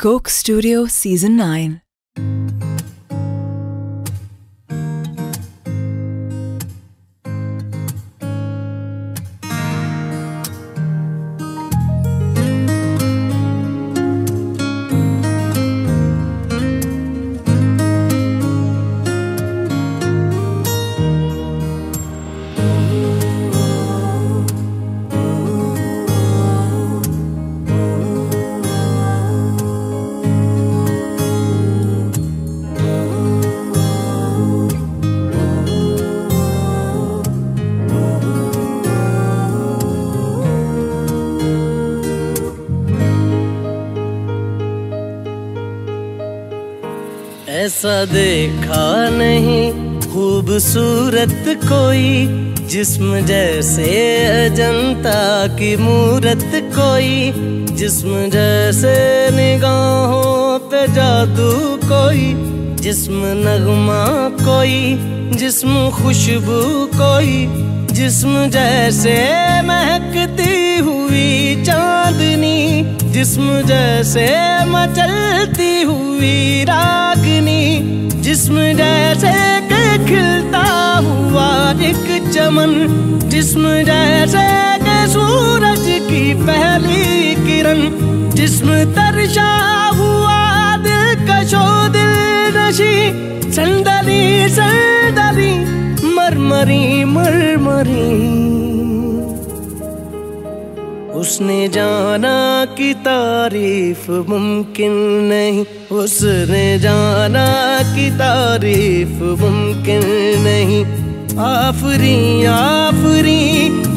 Coke Studio Season 9. ऐसा देखा नहीं, खूबसूरत कोई, जिस्म जैसे अजंता की मूरत कोई, जिस्म जैसे निगाहों पे जादू कोई, जिस्म नगमा कोई, जिस्म खुशबू कोई, जिस्म जैसे महकती हुई चांदनी जिस्म जैसे मचलती हुई रागनी। जिस्म जैसे के खिलता हुआ एक चमन। जिस्म जैसे के सूरज की पहली किरण। जिस्म तरशा हुआ दिल कशो दिल नशी। संदली संदली मरमरी मरमरी। उसने जाना कि तारीफ़ मुमकिन नहीं। उसने जाना कि तारीफ़ मुमकिन नहीं। आफरी आफरी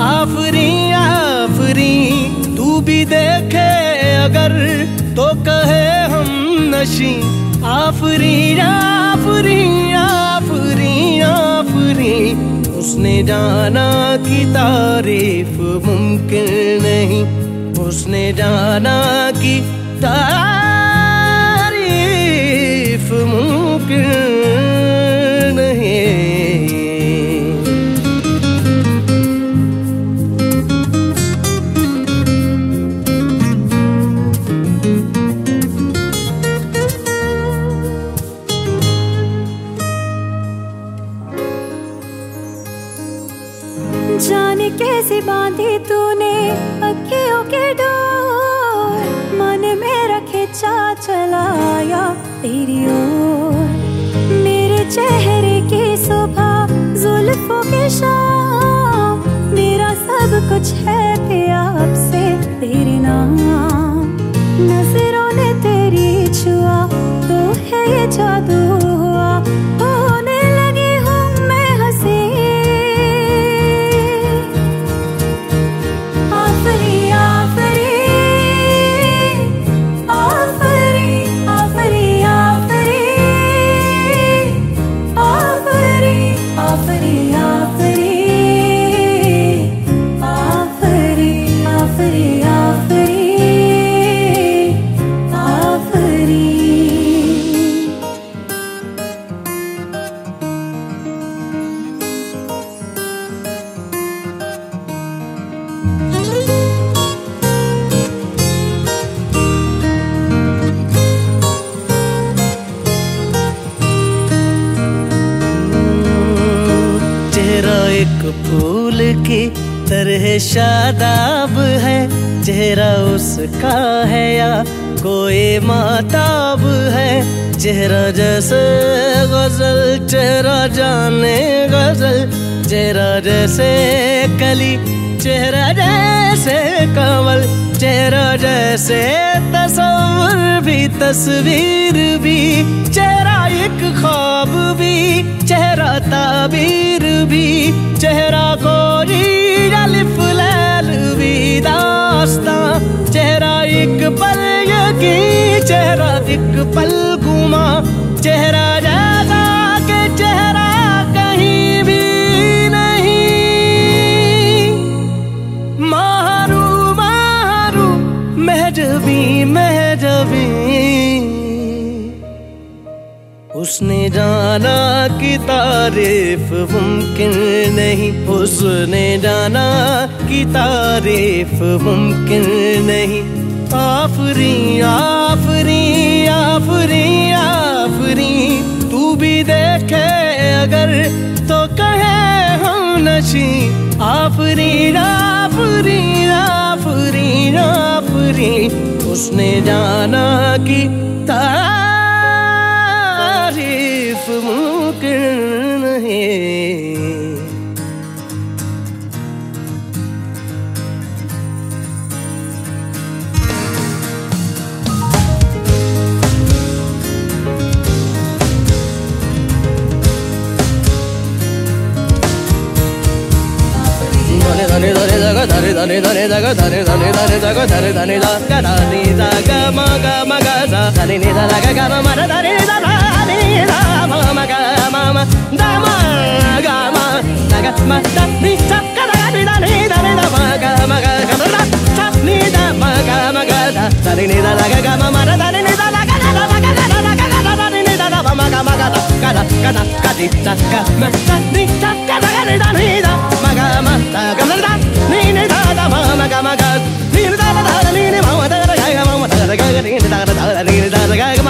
आफरी आफरी, तू भी देखे अगर तो कहे हम नशी। आफरी आफरी आफरी आफरी उसने जाना कि तारीफ़ मुमकिन नहीं। उसने जाना कि तारीफ़ चलाया तेरी ओर। मेरे चेहरे की शोभा जुल्फों के शाम। मेरा सब कुछ है प्यार से तेरे नाम। offered you. फूल की तरह शादाब है। चेहरा उसका है या कोई माताब है। चेहरा जैसे गज़ल, चेहरा जाने गज़ल। चेहरा जैसे कली, चेहरा जैसे कमल चेहरा जैसे तस्वीर भी तस्वीर भी। चेहरा एक ख्वाब भी चेहरा ताबीर भी चेहरा कोई जाना कि तारीफ़ मुमकिन नहीं उसने जाना की तारीफ़ मुमकिन नहीं। आफरी आफरी आफरी आफरी, तू भी देखे अगर तो कहे हम नशी। आफरी आफरी आफरी आफरी उसने जाना की तारीफ़ मुमकिन नहीं। ధని దగ ధని ధని ధని దగ ధని ధని ధని దగ ధని ధని దగ ధని దగ మగ మగ ధని నిద దగ గమ మర ధని నిద ధని నిద మమ గమ మమ దమ గమ దగ మ ద ని చ గ ద ని ద ని ద ని ద మగ మగ గమ ద చ ని ద మగ మగ ద ధని నిద దగ గమ మర ధని నిద దగ దగ దగ దగ దగ ధని నిద దగ మగ మగ ద గ ద గ ద గ ది చ గ మ ద ని చ గ ద ని ద ని ద Gaga,